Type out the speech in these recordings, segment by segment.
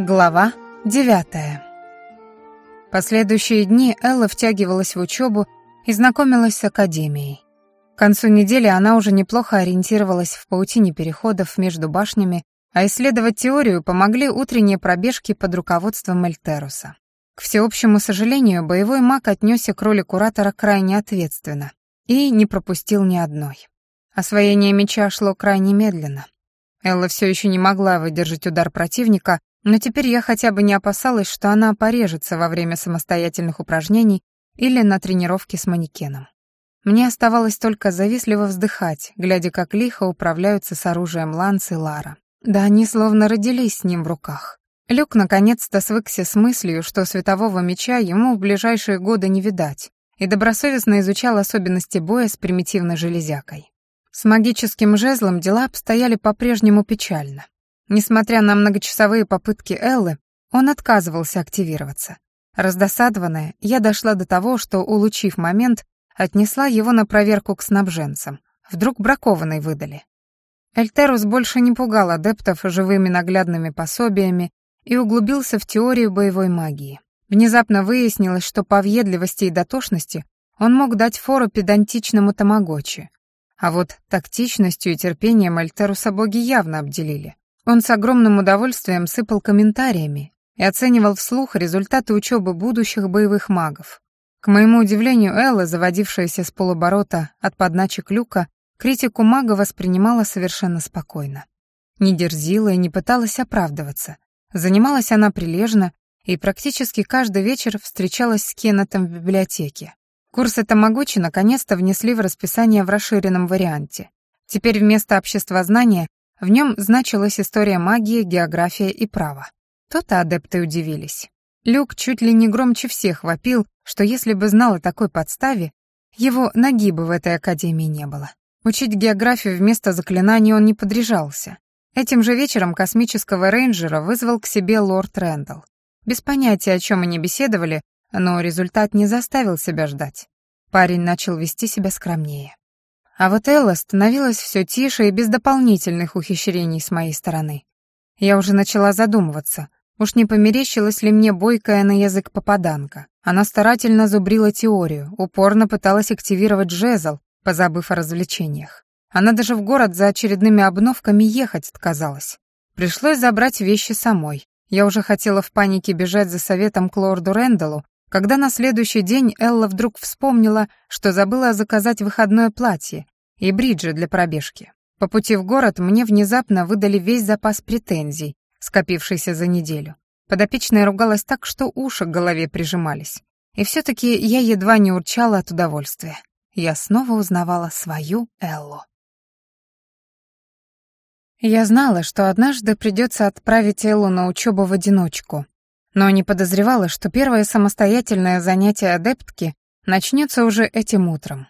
Глава девятая. Последующие дни Элла втягивалась в учебу и знакомилась с академией. К концу недели она уже неплохо ориентировалась в паутине переходов между башнями, а исследовать теорию помогли утренние пробежки под руководством Эльтеруса. К всеобщему сожалению, боевой маг отнесся к роли куратора крайне ответственно и не пропустил ни одной. Освоение меча шло крайне медленно. Элла все еще не могла выдержать удар противника, но теперь я хотя бы не опасалась, что она порежется во время самостоятельных упражнений или на тренировке с манекеном. Мне оставалось только завистливо вздыхать, глядя, как лихо управляются с оружием Ланс и Лара. Да они словно родились с ним в руках. Люк наконец-то свыкся с мыслью, что светового меча ему в ближайшие годы не видать, и добросовестно изучал особенности боя с примитивной железякой. С магическим жезлом дела обстояли по-прежнему печально. Несмотря на многочасовые попытки Эллы, он отказывался активироваться. Раздосадованная, я дошла до того, что, улучив момент, отнесла его на проверку к снабженцам. Вдруг бракованный выдали. Эльтерус больше не пугал адептов живыми наглядными пособиями и углубился в теорию боевой магии. Внезапно выяснилось, что по въедливости и дотошности он мог дать фору педантичному тамагочи. А вот тактичностью и терпением Эльтеруса боги явно обделили. Он с огромным удовольствием сыпал комментариями и оценивал вслух результаты учебы будущих боевых магов. К моему удивлению, Элла, заводившаяся с полуборота от подначек Люка, критику мага воспринимала совершенно спокойно. Не дерзила и не пыталась оправдываться. Занималась она прилежно и практически каждый вечер встречалась с Кеннетом в библиотеке. Курсы Тамагочи наконец-то внесли в расписание в расширенном варианте. Теперь вместо обществознания в нем значилась история магии, география и право. То-то адепты удивились. Люк чуть ли не громче всех вопил, что если бы знал о такой подставе, его ноги бы в этой академии не было. Учить географию вместо заклинаний он не подряжался. Этим же вечером космического рейнджера вызвал к себе лорд Рэндалл. Без понятия, о чем они беседовали, но результат не заставил себя ждать. Парень начал вести себя скромнее. А вот Элла становилась все тише и без дополнительных ухищрений с моей стороны. Я уже начала задумываться, уж не померещилась ли мне бойкая на язык попаданка. Она старательно зубрила теорию, упорно пыталась активировать жезл, позабыв о развлечениях. Она даже в город за очередными обновками ехать отказалась. Пришлось забрать вещи самой. Я уже хотела в панике бежать за советом к лорду Рэндаллу, когда на следующий день Элла вдруг вспомнила, что забыла заказать выходное платье и бриджи для пробежки. По пути в город мне внезапно выдали весь запас претензий, скопившийся за неделю. Подопечная ругалась так, что уши к голове прижимались. И все-таки я едва не урчала от удовольствия. Я снова узнавала свою Эллу. Я знала, что однажды придется отправить Эллу на учебу в одиночку, но не подозревала, что первое самостоятельное занятие адептки начнется уже этим утром.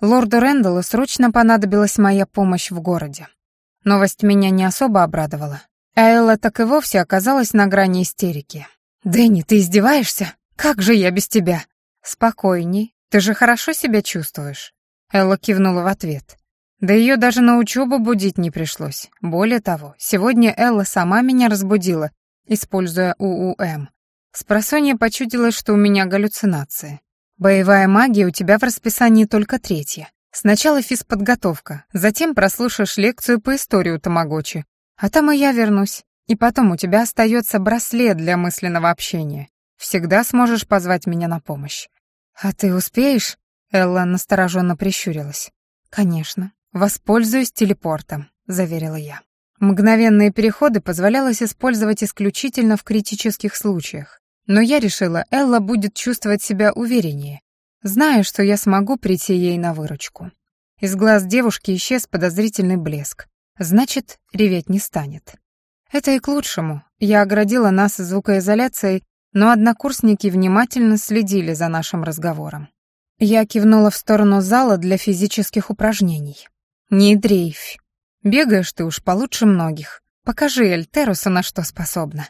Лорду Рэндаллу срочно понадобилась моя помощь в городе. Новость меня не особо обрадовала. Элла так и вовсе оказалась на грани истерики. «Дэнни, ты издеваешься? Как же я без тебя?» «Спокойней, ты же хорошо себя чувствуешь?» Элла кивнула в ответ. Да ее даже на учебу будить не пришлось. Более того, сегодня Элла сама меня разбудила используя УУМ. Спросонья почудилось, что у меня галлюцинации. Боевая магия у тебя в расписании только третья. Сначала физподготовка, затем прослушаешь лекцию по истории Тамагочи, а там и я вернусь. И потом у тебя остается браслет для мысленного общения. Всегда сможешь позвать меня на помощь. А ты успеешь? Элла настороженно прищурилась. Конечно, воспользуюсь телепортом, заверила я. Мгновенные переходы позволялось использовать исключительно в критических случаях. Но я решила, Элла будет чувствовать себя увереннее, зная, что я смогу прийти ей на выручку. Из глаз девушки исчез подозрительный блеск. Значит, реветь не станет. Это и к лучшему. Я оградила нас звукоизоляцией, но однокурсники внимательно следили за нашим разговором. Я кивнула в сторону зала для физических упражнений. «Не дрейфь. Бегаешь ты уж получше многих. Покажи Эльтерусу, на что способна».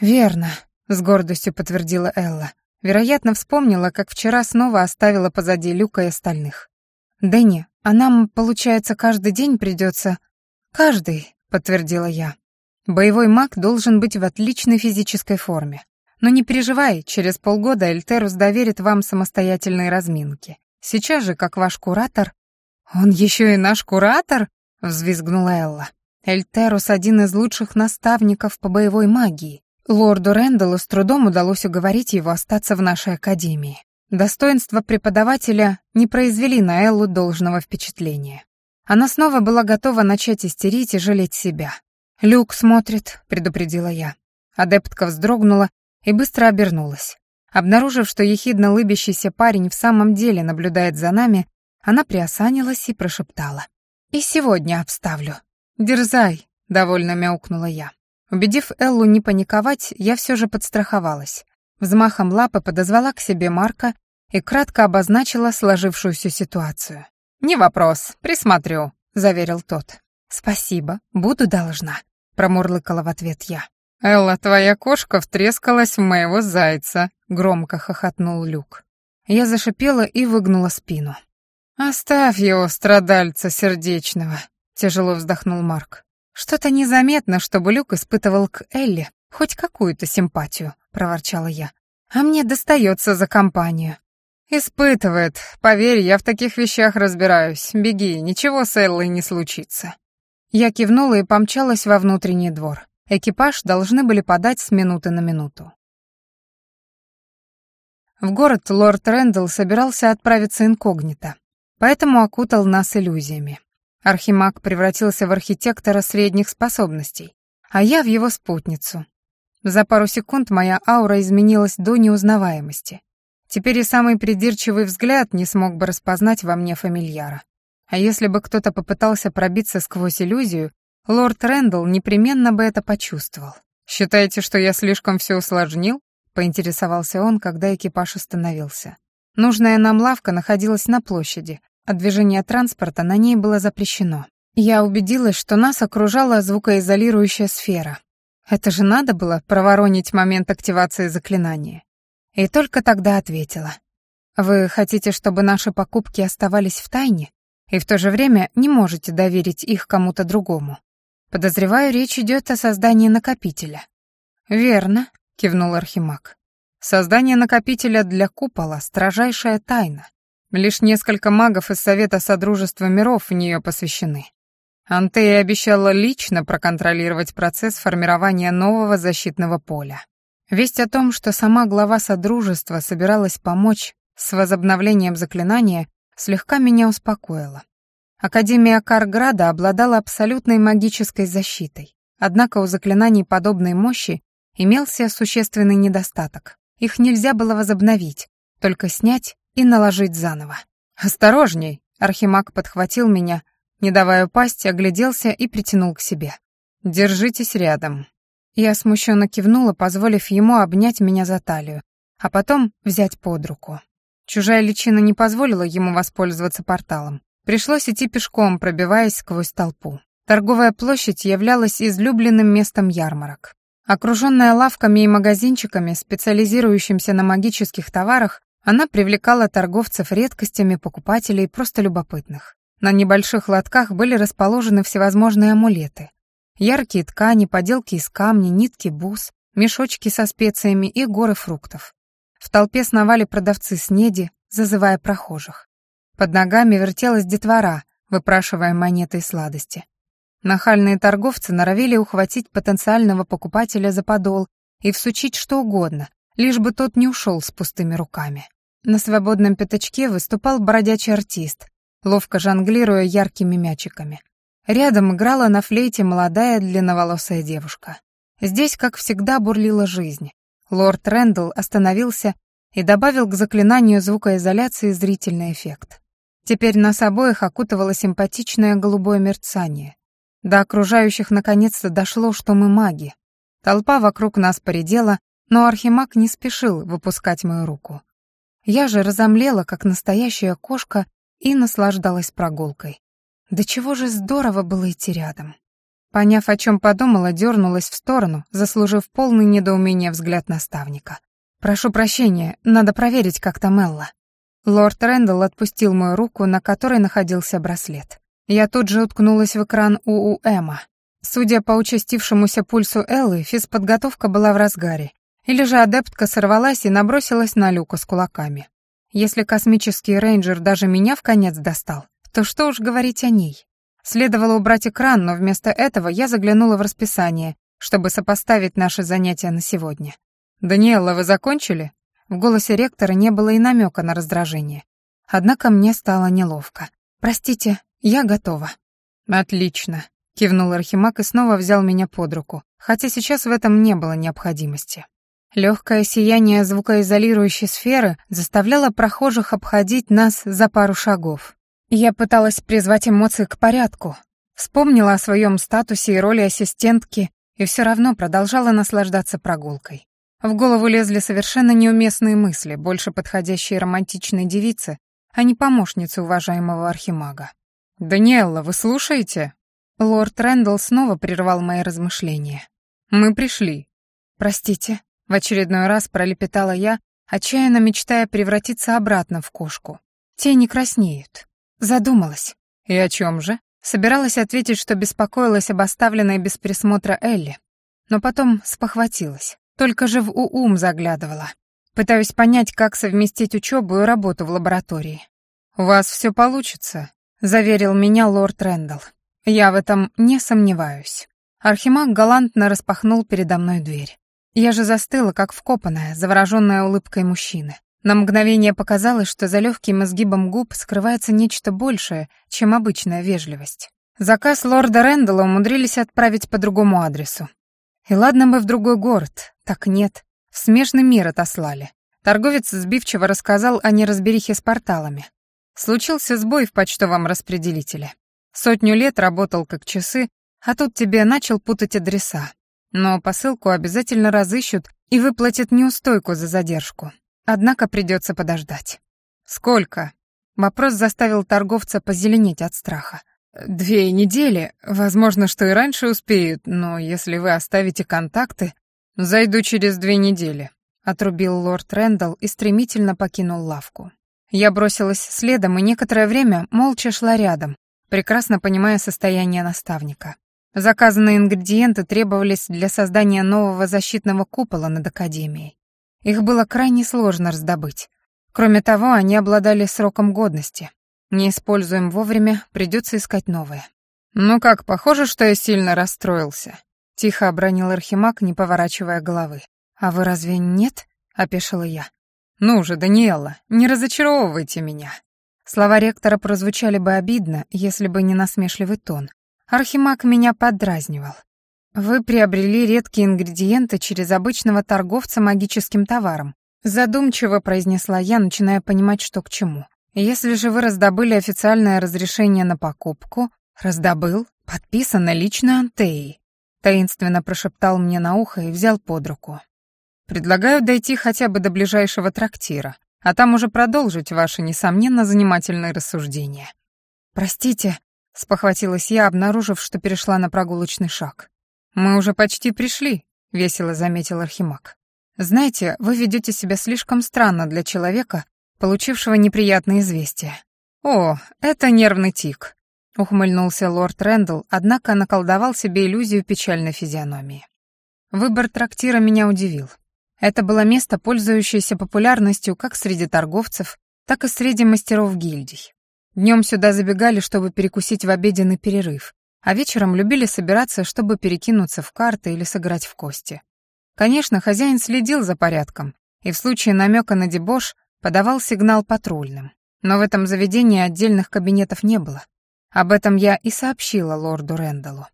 «Верно», — с гордостью подтвердила Элла. Вероятно, вспомнила, как вчера снова оставила позади Люка и остальных. «Дэнни, а нам, получается, каждый день придется...» «Каждый», — подтвердила я. Боевой маг должен быть в отличной физической форме. Но не переживай, через полгода Эльтерус доверит вам самостоятельные разминки. Сейчас же, как ваш куратор...» «Он еще и наш куратор?» — взвизгнула Элла. «Эльтерус — один из лучших наставников по боевой магии. Лорду Рэндаллу с трудом удалось уговорить его остаться в нашей академии. Достоинства преподавателя не произвели на Эллу должного впечатления. Она снова была готова начать истерить и жалеть себя. «Люк смотрит», — предупредила я. Адептка вздрогнула и быстро обернулась. Обнаружив, что ехидно лыбящийся парень в самом деле наблюдает за нами, она приосанилась и прошептала. «И сегодня обставлю». «Дерзай», — довольно мяукнула я. Убедив Эллу не паниковать, я все же подстраховалась. Взмахом лапы подозвала к себе Марка и кратко обозначила сложившуюся ситуацию. «Не вопрос, присмотрю», — заверил тот. «Спасибо, буду должна», — промурлыкала в ответ я. «Элла, твоя кошка втрескалась в моего зайца», — громко хохотнул Люк. Я зашипела и выгнула спину. «Оставь его, страдальца сердечного», — тяжело вздохнул Марк. «Что-то незаметно, чтобы Люк испытывал к Элли хоть какую-то симпатию», — проворчала я. «А мне достается за компанию». «Испытывает. Поверь, я в таких вещах разбираюсь. Беги, ничего с Эллой не случится». Я кивнула и помчалась во внутренний двор. Экипаж должны были подать с минуты на минуту. В город лорд Рэндалл собирался отправиться инкогнито, поэтому окутал нас иллюзиями. Архимаг превратился в архитектора средних способностей, а я в его спутницу. За пару секунд моя аура изменилась до неузнаваемости. Теперь и самый придирчивый взгляд не смог бы распознать во мне фамильяра. А если бы кто-то попытался пробиться сквозь иллюзию, лорд Рэндалл непременно бы это почувствовал. «Считаете, что я слишком все усложнил?» — поинтересовался он, когда экипаж остановился. Нужная нам лавка находилась на площади, а движение транспорта на ней было запрещено. Я убедилась, что нас окружала звукоизолирующая сфера. Это же надо было проворонить момент активации заклинания. И только тогда ответила. «Вы хотите, чтобы наши покупки оставались в тайне, и в то же время не можете доверить их кому-то другому? Подозреваю, речь идет о создании накопителя». «Верно», — кивнул Архимаг. «Создание накопителя для купола — строжайшая тайна. Лишь несколько магов из Совета Содружества Миров в нее посвящены. Антея обещала лично проконтролировать процесс формирования нового защитного поля. Весть о том, что сама глава Содружества собиралась помочь с возобновлением заклинания, слегка меня успокоила. Академия Карграда обладала абсолютной магической защитой, однако у заклинаний подобной мощи имелся существенный недостаток. Их нельзя было возобновить, только снять и наложить заново. «Осторожней!» — Архимаг подхватил меня, не давая упасть, огляделся и притянул к себе. «Держитесь рядом. Я смущенно кивнула, позволив ему обнять меня за талию, а потом взять под руку. Чужая личина не позволила ему воспользоваться порталом. Пришлось идти пешком, пробиваясь сквозь толпу. Торговая площадь являлась излюбленным местом ярмарок. Окруженная лавками и магазинчиками, специализирующимися на магических товарах, она привлекала торговцев редкостями, покупателей просто любопытных. На небольших лотках были расположены всевозможные амулеты, Яркие ткани, поделки из камня, нитки бус, мешочки со специями и горы фруктов. В толпе сновали продавцы снеди, зазывая прохожих. Под ногами вертелась детвора, выпрашивая монеты и сладости. Нахальные торговцы норовили ухватить потенциального покупателя за подол и всучить что угодно, лишь бы тот не ушел с пустыми руками. На свободном пятачке выступал бродячий артист, ловко жонглируя яркими мячиками. Рядом играла на флейте молодая длинноволосая девушка. Здесь, как всегда, бурлила жизнь. Лорд Рэндалл остановился и добавил к заклинанию звукоизоляции зрительный эффект. Теперь нас обоих окутывало симпатичное голубое мерцание. До окружающих наконец-то дошло, что мы маги. Толпа вокруг нас поредела, но архимаг не спешил выпускать мою руку. Я же разомлела, как настоящая кошка, и наслаждалась прогулкой. Да чего же здорово было идти рядом. Поняв, о чем подумала, дернулась в сторону, заслужив полный недоумение взгляд наставника. «Прошу прощения, надо проверить, как там Элла». Лорд Рэндалл отпустил мою руку, на которой находился браслет. Я тут же уткнулась в экран УУЭМа. Судя по участившемуся пульсу Эллы, физподготовка была в разгаре. Или же адептка сорвалась и набросилась на Люка с кулаками. Если космический рейнджер даже меня в конец достал, то что уж говорить о ней. Следовало убрать экран, но вместо этого я заглянула в расписание, чтобы сопоставить наши занятия на сегодня. «Даниэлла, вы закончили?» В голосе ректора не было и намека на раздражение. Однако мне стало неловко. «Простите, я готова». «Отлично», — кивнул Архимаг и снова взял меня под руку, хотя сейчас в этом не было необходимости. Легкое сияние звукоизолирующей сферы заставляло прохожих обходить нас за пару шагов. Я пыталась призвать эмоции к порядку, вспомнила о своем статусе и роли ассистентки и все равно продолжала наслаждаться прогулкой. В голову лезли совершенно неуместные мысли, больше подходящие романтичной девице, а не помощнице уважаемого архимага. «Даниэлла, вы слушаете?» Лорд Рэндалл снова прервал мои размышления. «Мы пришли». «Простите», в очередной раз пролепетала я, отчаянно мечтая превратиться обратно в кошку. Тени краснеют. Задумалась. И о чем же? Собиралась ответить, что беспокоилась об оставленной без присмотра Элли, но потом спохватилась. Только же в УУМ заглядывала. Пытаюсь понять, как совместить учебу и работу в лаборатории. «У вас все получится», — заверил меня лорд Рэндалл. «Я в этом не сомневаюсь». Архимаг галантно распахнул передо мной дверь. Я же застыла, как вкопанная, завороженная улыбкой мужчины. На мгновение показалось, что за легким изгибом губ скрывается нечто большее, чем обычная вежливость. Заказ лорда Рэндалла умудрились отправить по другому адресу. И ладно бы в другой город, так нет. В смежный мир отослали. Торговец сбивчиво рассказал о неразберихе с порталами. Случился сбой в почтовом распределителе. Сотню лет работал как часы, а тут тебе начал путать адреса. Но посылку обязательно разыщут и выплатят неустойку за задержку. Однако придется подождать. «Сколько?» Вопрос заставил торговца позеленеть от страха. «Две недели. Возможно, что и раньше успеют, но если вы оставите контакты...» «Зайду через две недели», — отрубил лорд Рэндалл и стремительно покинул лавку. Я бросилась следом и некоторое время молча шла рядом, прекрасно понимая состояние наставника. Заказанные ингредиенты требовались для создания нового защитного купола над Академией. Их было крайне сложно раздобыть. Кроме того, они обладали сроком годности. Не используем вовремя, придется искать новые. «Ну как, похоже, что я сильно расстроился», — тихо обронил Архимаг, не поворачивая головы. «А вы разве нет?» — опешила я. «Ну же, Даниэла, не разочаровывайте меня». Слова ректора прозвучали бы обидно, если бы не насмешливый тон, Архимаг меня поддразнивал. Вы приобрели редкие ингредиенты через обычного торговца магическим товаром. Задумчиво произнесла я, начиная понимать, что к чему. Если же вы раздобыли официальное разрешение на покупку, раздобыл, подписано лично Антеей, таинственно прошептал мне на ухо и взял под руку. Предлагаю дойти хотя бы до ближайшего трактира, а там уже продолжить ваши, несомненно, занимательные рассуждения. Простите, спохватилась я, обнаружив, что перешла на прогулочный шаг. Мы уже почти пришли, весело заметил Архимаг. Знаете, вы ведете себя слишком странно для человека, получившего неприятное известие. О, это нервный тик, ухмыльнулся лорд Рэндалл, однако наколдовал себе иллюзию печальной физиономии. Выбор трактира меня удивил. Это было место, пользующееся популярностью как среди торговцев, так и среди мастеров гильдий. Днем сюда забегали, чтобы перекусить в обеденный перерыв, а вечером любили собираться, чтобы перекинуться в карты или сыграть в кости. Конечно, хозяин следил за порядком и в случае намека на дебош подавал сигнал патрульным. Но в этом заведении отдельных кабинетов не было. Об этом я и сообщила лорду Рэндаллу.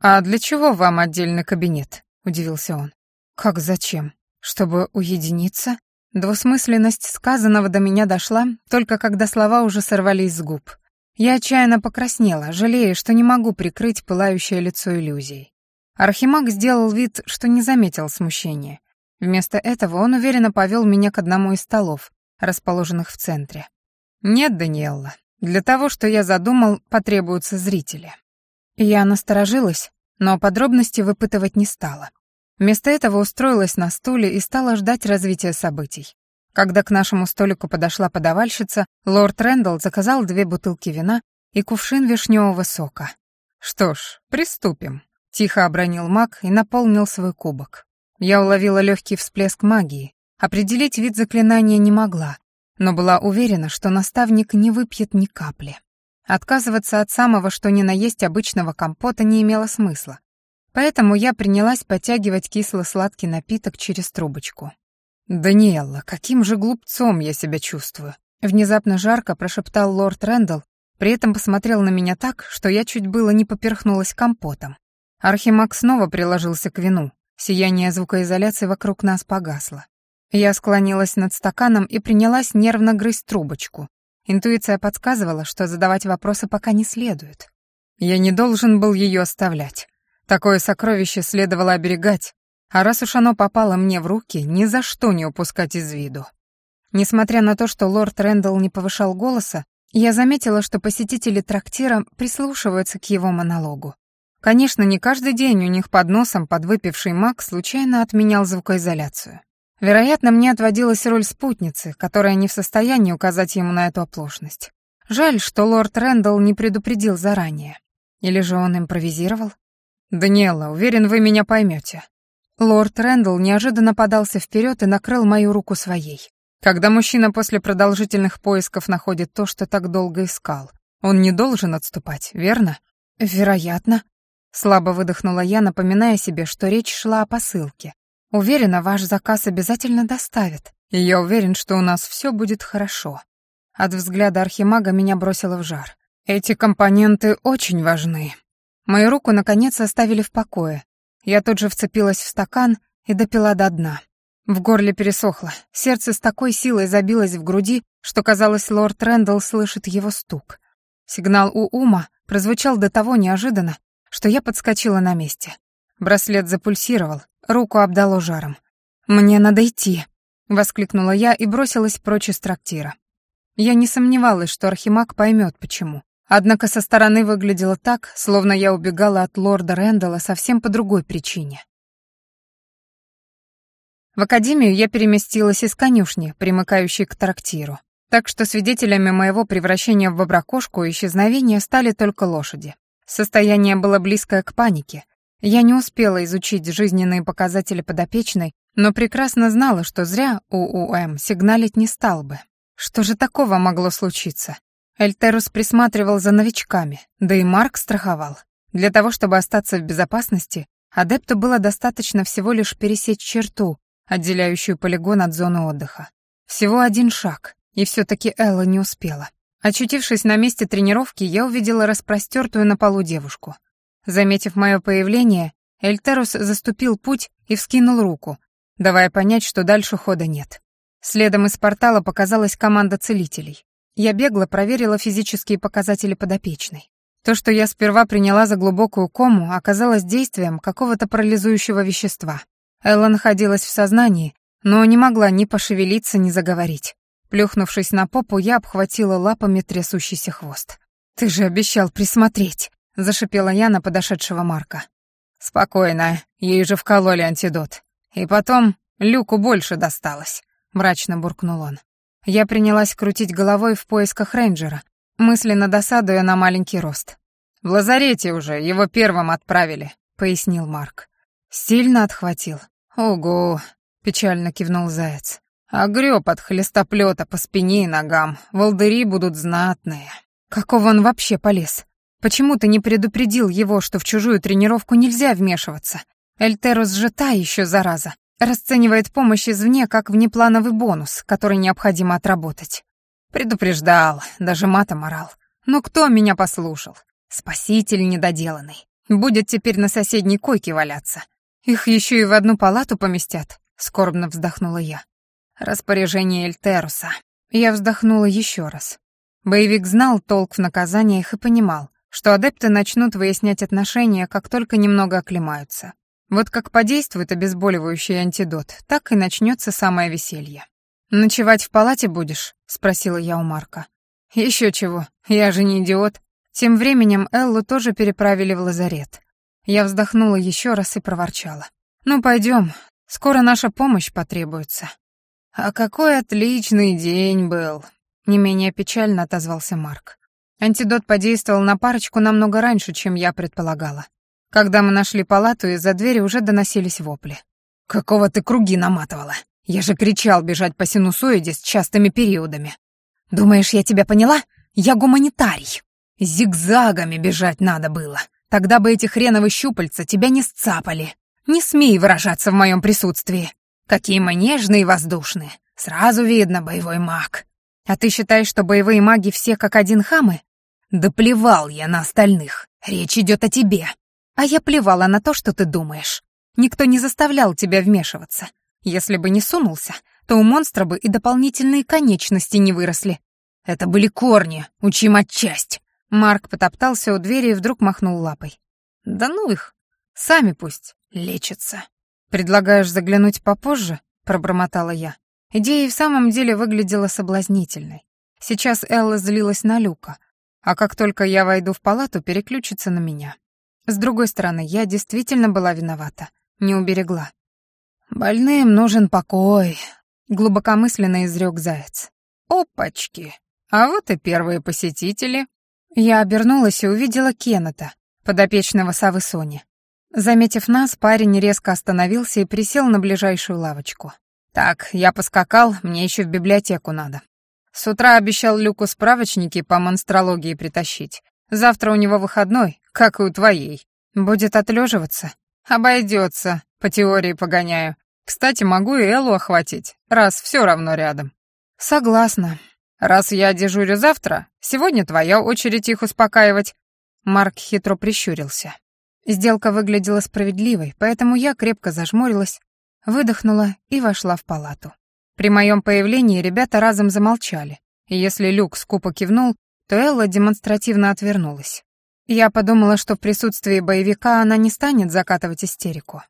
«А для чего вам отдельный кабинет?» — удивился он. «Как зачем? Чтобы уединиться?» Двусмысленность сказанного до меня дошла, только когда слова уже сорвались с губ. Я отчаянно покраснела, жалея, что не могу прикрыть пылающее лицо иллюзией. Архимаг сделал вид, что не заметил смущения. Вместо этого он уверенно повел меня к одному из столов, расположенных в центре. «Нет, Даниэлла, для того, что я задумал, потребуются зрители». Я насторожилась, но подробности выпытывать не стала. Вместо этого устроилась на стуле и стала ждать развития событий. Когда к нашему столику подошла подавальщица, лорд Рэндалл заказал две бутылки вина и кувшин вишневого сока. «Что ж, приступим», Тихо обронил маг и наполнил свой кубок. Я уловила легкий всплеск магии. Определить вид заклинания не могла, но была уверена, что наставник не выпьет ни капли. Отказываться от самого, что ни на есть обычного компота, не имело смысла. Поэтому я принялась подтягивать кисло-сладкий напиток через трубочку. «Даниэлла, каким же глупцом я себя чувствую!» Внезапно жарко прошептал лорд Рэндалл, при этом посмотрел на меня так, что я чуть было не поперхнулась компотом. Архимаг снова приложился к вину. Сияние звукоизоляции вокруг нас погасло. Я склонилась над стаканом и принялась нервно грызть трубочку. Интуиция подсказывала, что задавать вопросы пока не следует. Я не должен был ее оставлять. Такое сокровище следовало оберегать, а раз уж оно попало мне в руки, ни за что не упускать из виду. Несмотря на то, что лорд Рэндалл не повышал голоса, я заметила, что посетители трактира прислушиваются к его монологу. Конечно, не каждый день у них под носом подвыпивший маг случайно отменял звукоизоляцию. Вероятно, мне отводилась роль спутницы, которая не в состоянии указать ему на эту оплошность. Жаль, что лорд Рэндалл не предупредил заранее. Или же он импровизировал? «Даниэла, уверен, вы меня поймете. Лорд Рэндалл неожиданно подался вперед и накрыл мою руку своей. Когда мужчина после продолжительных поисков находит то, что так долго искал, он не должен отступать, верно? Вероятно. Слабо выдохнула я, напоминая себе, что речь шла о посылке. Уверена, ваш заказ обязательно доставят. И я уверен, что у нас все будет хорошо. От взгляда архимага меня бросило в жар. Эти компоненты очень важны. Мою руку, наконец, оставили в покое, я тут же вцепилась в стакан и допила до дна. В горле пересохло, сердце с такой силой забилось в груди, что, казалось, лорд Рэндалл слышит его стук. Сигнал у Ума прозвучал до того неожиданно, что я подскочила на месте. Браслет запульсировал, руку обдало жаром. «Мне надо идти», — воскликнула я и бросилась прочь из трактира. Я не сомневалась, что Архимаг поймет, почему. Однако со стороны выглядело так, словно я убегала от лорда Рэндалла совсем по другой причине. В академию я переместилась из конюшни, примыкающей к трактиру. Так что свидетелями моего превращения в боброкошку и исчезновения стали только лошади. Состояние было близкое к панике. Я не успела изучить жизненные показатели подопечной, но прекрасно знала, что зря УУМ сигналить не стал бы. Что же такого могло случиться? Эльтерус присматривал за новичками, да и Марк страховал. Для того, чтобы остаться в безопасности, адепту было достаточно всего лишь пересечь черту, отделяющую полигон от зоны отдыха. Всего один шаг, и все-таки Элла не успела. Очутившись на месте тренировки, я увидела распростертую на полу девушку. Заметив мое появление, Эльтерус заступил путь и вскинул руку, давая понять, что дальше хода нет. Следом из портала показалась команда целителей. Я бегло проверила физические показатели подопечной. То, что я сперва приняла за глубокую кому, оказалось действием какого-то парализующего вещества. Элла находилась в сознании, но не могла ни пошевелиться, ни заговорить. Плюхнувшись на попу, я обхватила лапами трясущийся хвост. «Ты же обещал присмотреть», — зашипела я на подошедшего Марка. «Спокойно, ей же вкололи антидот. И потом Люку больше досталось», — мрачно буркнул он. Я принялась крутить головой в поисках рейнджера, мысленно досадуя на маленький рост. «В лазарете уже, его первым отправили», — пояснил Марк. «Сильно отхватил?» «Ого!» — печально кивнул Заяц. «А грёб от хлестоплёта по спине и ногам. Волдыри будут знатные». «Какого он вообще полез? Почему ты не предупредил его, что в чужую тренировку нельзя вмешиваться? Эльтерус же та ещё зараза. Расценивает помощь извне как внеплановый бонус, который необходимо отработать. Предупреждал, даже матом орал. Но кто меня послушал? Спаситель недоделанный. Будет теперь на соседней койке валяться. Их еще и в одну палату поместят, скорбно вздохнула я. Распоряжение Эльтеруса. Я вздохнула еще раз. Боевик знал толк в наказаниях и понимал, что адепты начнут выяснять отношения, как только немного оклемаются. Вот как подействует обезболивающий антидот, так и начнется самое веселье. «Ночевать в палате будешь?» — спросила я у Марка. Еще чего, я же не идиот». Тем временем Эллу тоже переправили в лазарет. Я вздохнула еще раз и проворчала. «Ну, пойдем, скоро наша помощь потребуется». «А какой отличный день был!» — не менее печально отозвался Марк. Антидот подействовал на парочку намного раньше, чем я предполагала. Когда мы нашли палату, из-за двери уже доносились вопли. «Какого ты круги наматывала? Я же кричал бежать по синусоиде с частыми периодами. Думаешь, я тебя поняла? Я гуманитарий. Зигзагами бежать надо было. Тогда бы эти хреновые щупальца тебя не сцапали. Не смей выражаться в моем присутствии. Какие мы нежные и воздушные. Сразу видно, боевой маг. А ты считаешь, что боевые маги все как один хамы? Да плевал я на остальных. Речь идет о тебе. А я плевала на то, что ты думаешь. Никто не заставлял тебя вмешиваться. Если бы не сунулся, то у монстра бы и дополнительные конечности не выросли. Это были корни, учим отчасть. Марк потоптался у двери и вдруг махнул лапой. Да ну их, сами пусть лечатся. Предлагаешь заглянуть попозже? пробормотала я. Идея в самом деле выглядела соблазнительной. Сейчас Элла злилась на Люка, а как только я войду в палату, переключится на меня. С другой стороны, я действительно была виновата, не уберегла. «Больным нужен покой», — глубокомысленно изрек Заяц. «Опачки! А вот и первые посетители». Я обернулась и увидела Кеннета, подопечного совы Сони. Заметив нас, парень резко остановился и присел на ближайшую лавочку. «Так, я поскакал, мне еще в библиотеку надо. С утра обещал Люку справочники по монстрологии притащить. Завтра у него выходной, как и у твоей. Будет отлеживаться? Обойдется, по теории погоняю. Кстати, могу и Эллу охватить, раз все равно рядом. Согласна. Раз я дежурю завтра, сегодня твоя очередь их успокаивать. Марк хитро прищурился. Сделка выглядела справедливой, поэтому я крепко зажмурилась, выдохнула и вошла в палату. При моем появлении ребята разом замолчали, и если Люк скупо кивнул, то Элла демонстративно отвернулась. Я подумала, что в присутствии боевика она не станет закатывать истерику.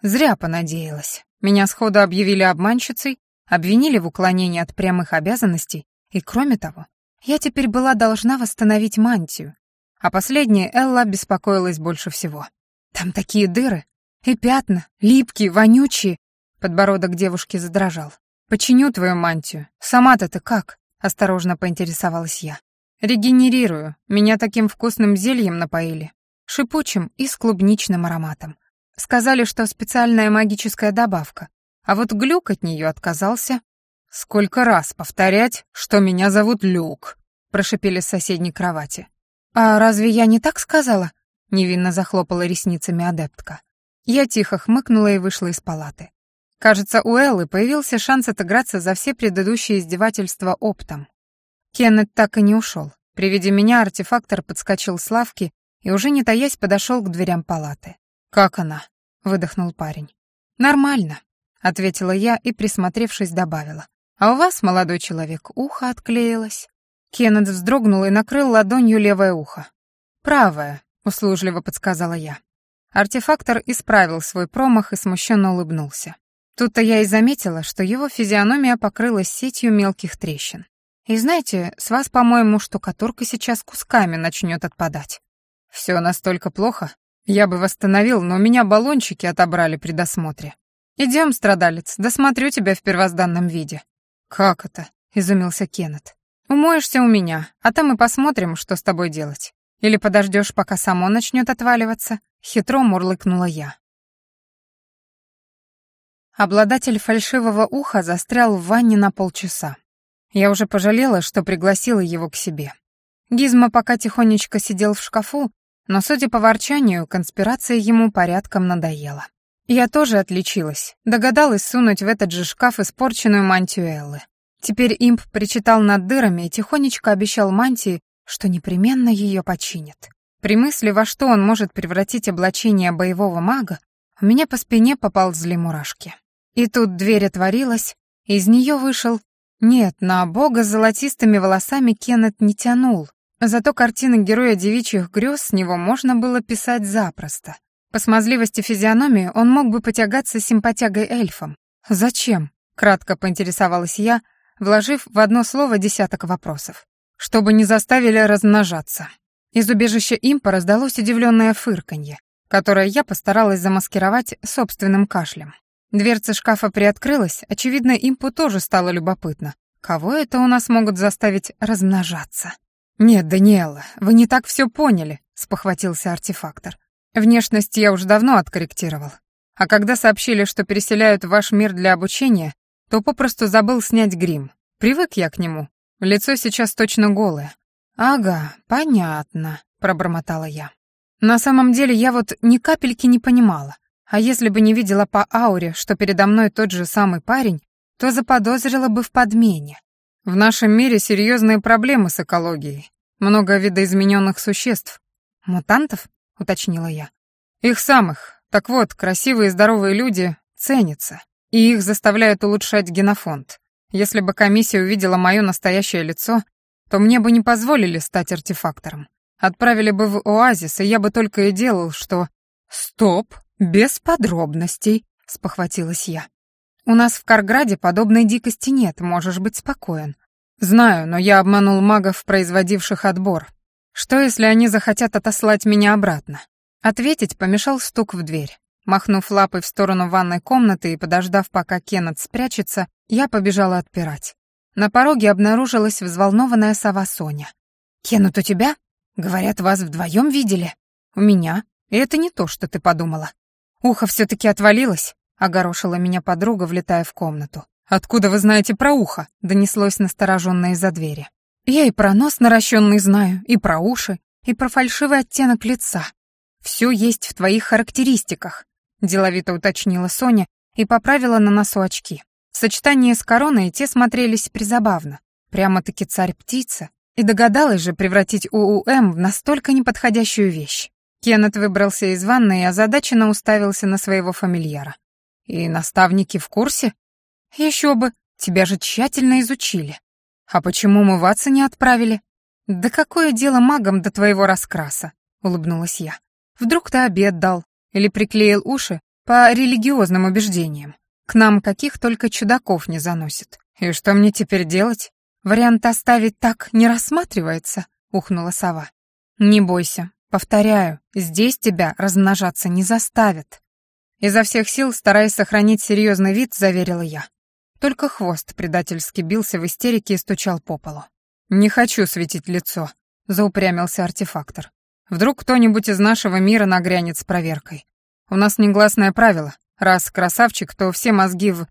Зря понадеялась. Меня сходу объявили обманщицей, обвинили в уклонении от прямых обязанностей, и кроме того, я теперь была должна восстановить мантию. А последняя Элла беспокоилась больше всего. Там такие дыры, и пятна, липкие, вонючие. Подбородок девушки задрожал. «Починю твою мантию. Сама-то ты как?» — осторожно поинтересовалась я. «Регенерирую. Меня таким вкусным зельем напоили. Шипучим и с клубничным ароматом. Сказали, что специальная магическая добавка. А вот Глюк от нее отказался. «Сколько раз повторять, что меня зовут Люк?» — прошипели с соседней кровати. «А разве я не так сказала?» — невинно захлопала ресницами адептка. Я тихо хмыкнула и вышла из палаты. Кажется, у Эллы появился шанс отыграться за все предыдущие издевательства оптом. Кеннет так и не ушел. При виде меня артефактор подскочил с лавки и уже не таясь подошел к дверям палаты. «Как она?» — выдохнул парень. «Нормально», — ответила я и, присмотревшись, добавила. «А у вас, молодой человек, ухо отклеилось». Кеннет вздрогнул и накрыл ладонью левое ухо. «Правое», — услужливо подсказала я. Артефактор исправил свой промах и смущенно улыбнулся. Тут-то я и заметила, что его физиономия покрылась сетью мелких трещин. И знаете, с вас, по-моему, штукатурка сейчас кусками начнет отпадать. Все настолько плохо, я бы восстановил, но у меня баллончики отобрали при досмотре. Идем, страдалец, досмотрю тебя в первозданном виде. Как это? изумился Кеннет. Умоешься у меня, а там мы посмотрим, что с тобой делать. Или подождешь, пока само начнет отваливаться? Хитро мурлыкнула я. Обладатель фальшивого уха застрял в ванне на полчаса. Я уже пожалела, что пригласила его к себе. Гизмо пока тихонечко сидел в шкафу, но, судя по ворчанию, конспирация ему порядком надоела. Я тоже отличилась, догадалась сунуть в этот же шкаф испорченную мантию Эллы. Теперь имп причитал над дырами и тихонечко обещал мантии, что непременно ее починит. При мысли, во что он может превратить облачение боевого мага, у меня по спине поползли мурашки. И тут дверь отворилась, из нее вышел... Нет, на бога с золотистыми волосами Кеннет не тянул, Зато картины героя девичьих грез с него можно было писать запросто. По смазливости физиономии он мог бы потягаться симпатягой эльфом. «Зачем?» — кратко поинтересовалась я, вложив в одно слово десяток вопросов. «Чтобы не заставили размножаться». Из убежища импа раздалось удивленное фырканье, которое я постаралась замаскировать собственным кашлем. Дверца шкафа приоткрылась, очевидно, импу тоже стало любопытно. Кого это у нас могут заставить размножаться? «Нет, Даниэла, вы не так все поняли», — спохватился артефактор. Внешность я уже давно откорректировал. А когда сообщили, что переселяют в ваш мир для обучения, то попросту забыл снять грим. Привык я к нему. Лицо сейчас точно голое. «Ага, понятно», — пробормотала я. На самом деле я вот ни капельки не понимала. А если бы не видела по ауре, что передо мной тот же самый парень, то заподозрила бы в подмене. В нашем мире серьезные проблемы с экологией. Много видоизмененных существ. Мутантов? уточнила я. Их самых. Так вот, красивые и здоровые люди ценятся, и их заставляют улучшать генофонд. Если бы комиссия увидела мое настоящее лицо, то мне бы не позволили стать артефактором. Отправили бы в оазис, и я бы только и делал, что... Стоп, без подробностей, спохватилась я. У нас в Карграде подобной дикости нет, можешь быть спокоен. Знаю, но я обманул магов, производивших отбор. Что, если они захотят отослать меня обратно? Ответить помешал стук в дверь. Махнув лапой в сторону ванной комнаты и подождав, пока Кеннет спрячется, я побежала отпирать. На пороге обнаружилась взволнованная сова Соня. «Кеннет у тебя? Говорят, вас вдвоем видели?» «У меня. И это не то, что ты подумала. Ухо все таки отвалилось?» огорошила меня подруга, влетая в комнату. «Откуда вы знаете про ухо?» — донеслось настороженно из-за двери. «Я и про нос наращенный знаю, и про уши, и про фальшивый оттенок лица. Все есть в твоих характеристиках», — деловито уточнила Соня и поправила на носу очки. В сочетании с короной те смотрелись призабавно. Прямо-таки царь-птица. И догадалась же превратить УУМ в настолько неподходящую вещь. Кеннет выбрался из ванны и озадаченно уставился на своего фамильяра. И наставники в курсе? Еще бы, тебя же тщательно изучили. А почему мы Ватса не отправили? Да какое дело магам до твоего раскраса? Улыбнулась я. Вдруг ты обед дал или приклеил уши по религиозным убеждениям. К нам каких только чудаков не заносит. И что мне теперь делать? Вариант оставить так не рассматривается, ухнула сова. Не бойся, повторяю, здесь тебя размножаться не заставят. Изо всех сил, стараясь сохранить серьезный вид, заверила я. Только хвост предательски бился в истерике и стучал по полу. «Не хочу светить лицо», — заупрямился артефактор. «Вдруг кто-нибудь из нашего мира нагрянет с проверкой. У нас негласное правило. Раз красавчик, то все мозги в...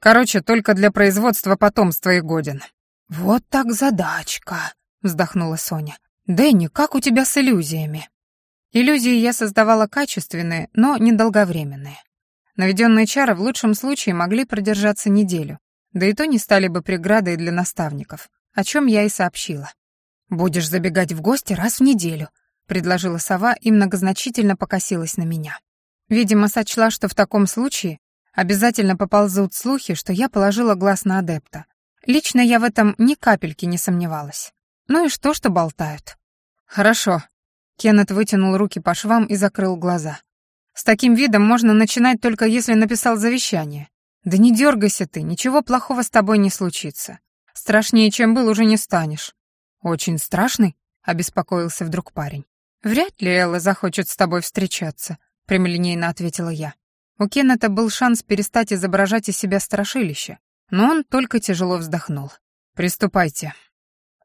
Короче, только для производства потомства и годен». «Вот так задачка», — вздохнула Соня. «Дэнни, как у тебя с иллюзиями?» Иллюзии я создавала качественные, но недолговременные. Наведенные чары в лучшем случае могли продержаться неделю, да и то не стали бы преградой для наставников, о чем я и сообщила. «Будешь забегать в гости раз в неделю», — предложила сова и многозначительно покосилась на меня. Видимо, сочла, что в таком случае обязательно поползут слухи, что я положила глаз на адепта. Лично я в этом ни капельки не сомневалась. Ну и что, что болтают? «Хорошо», Кеннет вытянул руки по швам и закрыл глаза. «С таким видом можно начинать только если написал завещание. Да не дергайся ты, ничего плохого с тобой не случится. Страшнее, чем был, уже не станешь». «Очень страшный?» — обеспокоился вдруг парень. «Вряд ли Элла захочет с тобой встречаться», — прямолинейно ответила я. У Кеннета был шанс перестать изображать из себя страшилище, но он только тяжело вздохнул. «Приступайте».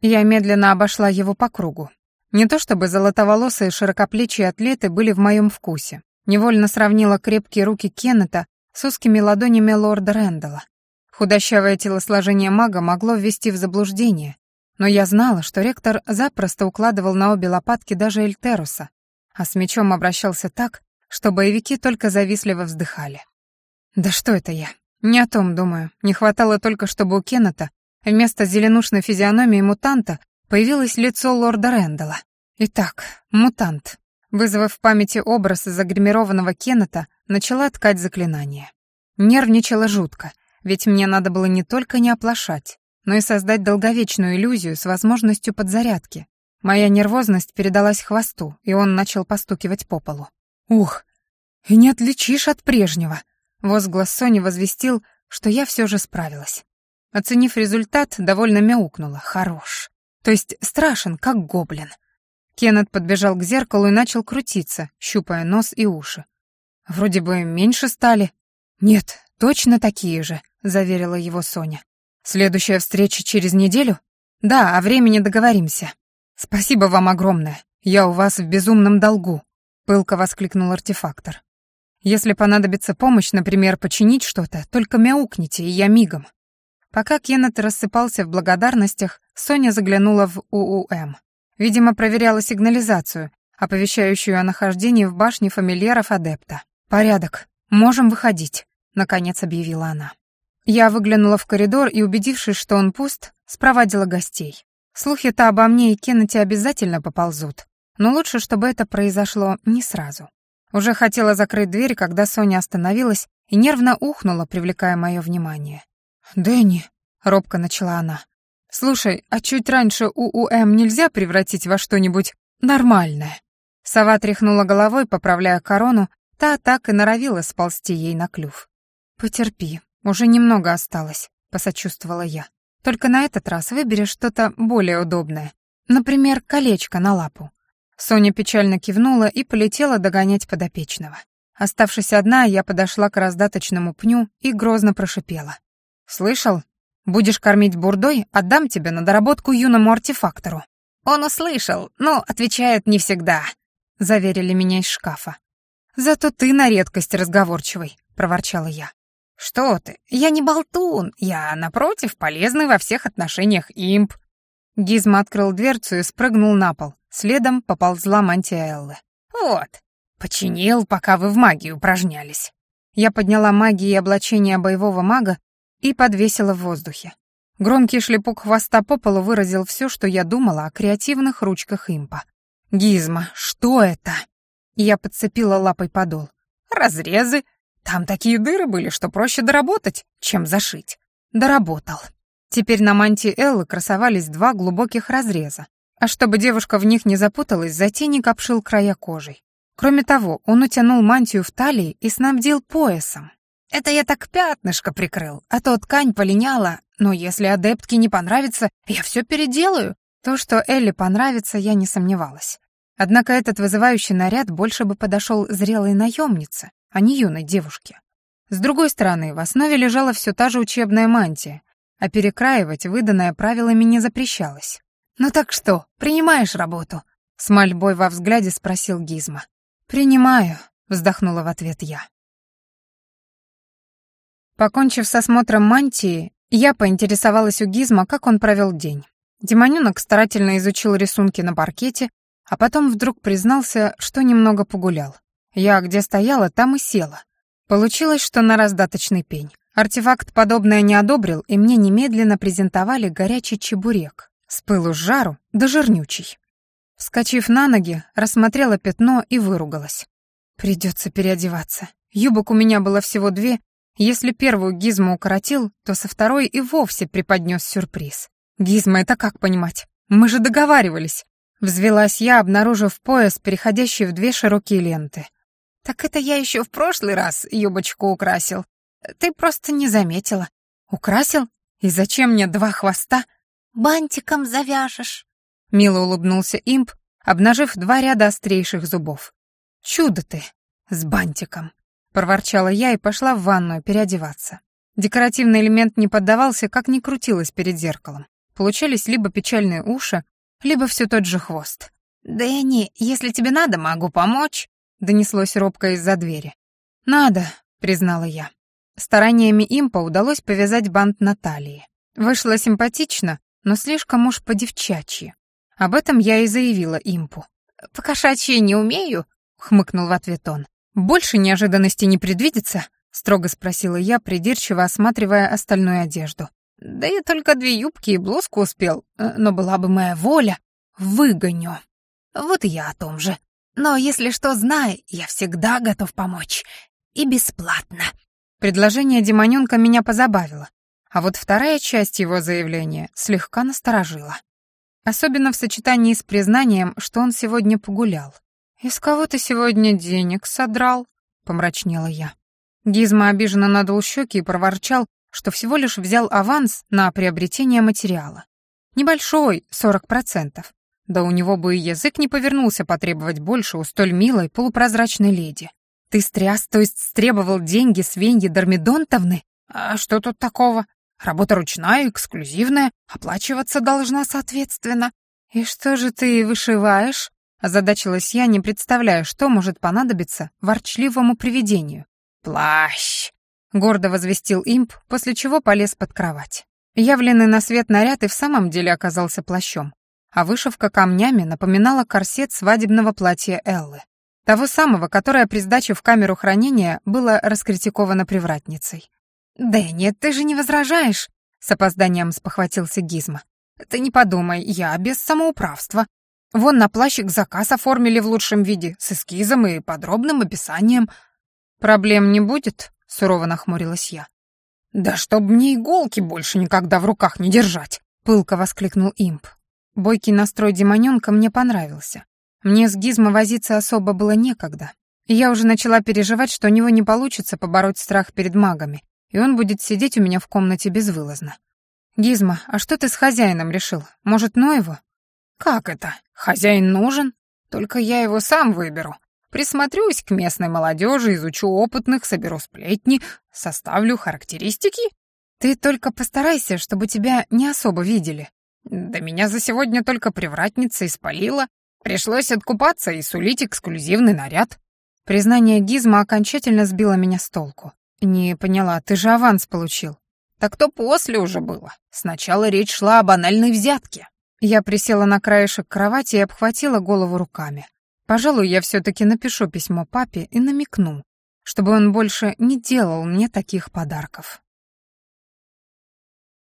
Я медленно обошла его по кругу. Не то чтобы золотоволосые широкоплечие атлеты были в моем вкусе. Невольно сравнила крепкие руки Кеннета с узкими ладонями лорда Рэндалла. Худощавое телосложение мага могло ввести в заблуждение, но я знала, что ректор запросто укладывал на обе лопатки даже Эльтеруса, а с мечом обращался так, что боевики только завистливо вздыхали. Да что это я? Не о том думаю. Не хватало только, чтобы у Кеннета вместо зеленушной физиономии мутанта Появилось лицо лорда Рэндалла. Итак, мутант. Вызвав в памяти образ загримированного Кеннета, начала ткать заклинание. Нервничала жутко, ведь мне надо было не только не оплошать, но и создать долговечную иллюзию с возможностью подзарядки. Моя нервозность передалась хвосту, и он начал постукивать по полу. «Ух, и не отличишь от прежнего!» Возглас Сони возвестил, что я все же справилась. Оценив результат, довольно мяукнула. «Хорош!» То есть страшен, как гоблин. Кеннет подбежал к зеркалу и начал крутиться, щупая нос и уши. Вроде бы меньше стали. Нет, точно такие же, заверила его Соня. Следующая встреча через неделю? Да, о времени договоримся. Спасибо вам огромное. Я у вас в безумном долгу. пылко воскликнул артефактор. «Если понадобится помощь, например, починить что-то, только мяукните, и я мигом». Пока Кеннет рассыпался в благодарностях, Соня заглянула в УУМ. Видимо, проверяла сигнализацию, оповещающую о нахождении в башне фамильяров адепта. «Порядок. Можем выходить», — наконец объявила она. Я выглянула в коридор и, убедившись, что он пуст, спровадила гостей. Слухи-то обо мне и Кеннете обязательно поползут, но лучше, чтобы это произошло не сразу. Уже хотела закрыть дверь, когда Соня остановилась и нервно ухнула, привлекая мое внимание. «Дэнни», — робко начала она, — «слушай, а чуть раньше УУМ нельзя превратить во что-нибудь нормальное?» Сова тряхнула головой, поправляя корону, та так и норовила сползти ей на клюв. «Потерпи, уже немного осталось», — посочувствовала я. «Только на этот раз выбери что-то более удобное. Например, колечко на лапу». Соня печально кивнула и полетела догонять подопечного. Оставшись одна, я подошла к раздаточному пню и грозно прошипела. «Слышал? Будешь кормить бурдой, отдам тебе на доработку юному артефактору». «Он услышал, но отвечает не всегда», — заверили меня из шкафа. «Зато ты на редкость разговорчивый», — проворчала я. «Что ты? Я не болтун. Я, напротив, полезный во всех отношениях имп». Гизма открыл дверцу и спрыгнул на пол. Следом поползла мантия Эллы. «Вот, починил, пока вы в магии упражнялись». Я подняла магии и облачение боевого мага и подвесила в воздухе. Громкий шлепок хвоста по полу выразил все, что я думала о креативных ручках импа. «Гизма, что это?» Я подцепила лапой подол. «Разрезы», там такие дыры были, что проще доработать, чем зашить. Доработал. Теперь на мантии Эллы красовались два глубоких разреза. А чтобы девушка в них не запуталась, затейник обшил края кожей. Кроме того, он утянул мантию в талии и снабдил поясом. Это я так пятнышко прикрыл, а то ткань полиняла, но если адептке не понравится, я все переделаю. То, что Элли понравится, я не сомневалась. Однако этот вызывающий наряд больше бы подошел зрелой наемнице, а не юной девушке. С другой стороны, в основе лежала все та же учебная мантия, а перекраивать выданное правилами не запрещалось. «Ну так что, принимаешь работу?» — с мольбой во взгляде спросил Гизма. «Принимаю», — вздохнула в ответ я. Покончив с осмотром мантии, я поинтересовалась у Гизма, как он провел день. Демонёнок старательно изучил рисунки на паркете, а потом вдруг признался, что немного погулял. Я где стояла, там и села. Получилось, что на раздаточный пень. Артефакт подобное не одобрил, и мне немедленно презентовали горячий чебурек. С пылу с жару, да жирнючий. Вскочив на ноги, рассмотрела пятно и выругалась. Придется переодеваться. Юбок у меня было всего две. Если первую Гизма укоротил, то со второй и вовсе преподнес сюрприз. Гизма, это как понимать? Мы же договаривались. Взвелась я, обнаружив пояс, переходящий в две широкие ленты. «Так это я еще в прошлый раз юбочку украсил. Ты просто не заметила». «Украсил? И зачем мне два хвоста?» «Бантиком завяжешь». Мило улыбнулся имп, обнажив два ряда острейших зубов. «Чудо ты! С бантиком!» — проворчала я и пошла в ванную переодеваться. Декоративный элемент не поддавался, как ни крутилась перед зеркалом. Получались либо печальные уши, либо все тот же хвост. «Дэнни, если тебе надо, могу помочь», — донеслось робко из-за двери. «Надо», — признала я. Стараниями импа удалось повязать бант на талии. Вышло симпатично, но слишком уж по-девчачьи. Об этом я и заявила импу. «Покошачьи не умею», — хмыкнул в ответ он. «Больше неожиданности не предвидится?» — строго спросила я, придирчиво осматривая остальную одежду. «Да я только две юбки и блузку успел, э, но была бы моя воля, выгоню». «Вот и я о том же», но если что, знай, я всегда готов помочь. И бесплатно». Предложение демонёнка меня позабавило, а вот вторая часть его заявления слегка насторожила. Особенно в сочетании с признанием, что он сегодня погулял. «Из кого ты сегодня денег содрал?» — помрачнела я. Гизма обиженно надул щеки и проворчал, что всего лишь взял аванс на приобретение материала. Небольшой, сорок процентов. Да у него бы и язык не повернулся потребовать больше у столь милой полупрозрачной леди. Ты стряс, то есть стребовал деньги с Веньи Дормидонтовны? А что тут такого? Работа ручная, эксклюзивная, оплачиваться должна соответственно. И что же ты вышиваешь? Озадачилась я, не представляя, что может понадобиться ворчливому привидению. «Плащ!» — гордо возвестил имп, после чего полез под кровать. Явленный на свет наряд и в самом деле оказался плащом, а вышивка камнями напоминала корсет свадебного платья Эллы. Того самого, которое при сдаче в камеру хранения было раскритиковано привратницей. «Дэнни, ты же не возражаешь?» — с опозданием спохватился Гизма. «Ты не подумай, я без самоуправства. Вон на плащик заказ оформили в лучшем виде, с эскизом и подробным описанием». «Проблем не будет?» — сурово нахмурилась я. «Да чтоб мне иголки больше никогда в руках не держать!» — пылко воскликнул имп. Бойкий настрой демонёнка мне понравился. Мне с Гизмо возиться особо было некогда. И я уже начала переживать, что у него не получится побороть страх перед магами, и он будет сидеть у меня в комнате безвылазно. «Гизма, а что ты с хозяином решил? Может, его?» «Как это? Хозяин нужен? Только я его сам выберу. Присмотрюсь к местной молодежи, изучу опытных, соберу сплетни, составлю характеристики. Ты только постарайся, чтобы тебя не особо видели. Да меня за сегодня только привратница испалила. Пришлось откупаться и сулить эксклюзивный наряд. Признание Гизма окончательно сбило меня с толку. Не поняла, ты же аванс получил. Так то после уже было. Сначала речь шла о банальной взятке. Я присела на краешек кровати и обхватила голову руками. Пожалуй, я все-таки напишу письмо папе и намекну, чтобы он больше не делал мне таких подарков.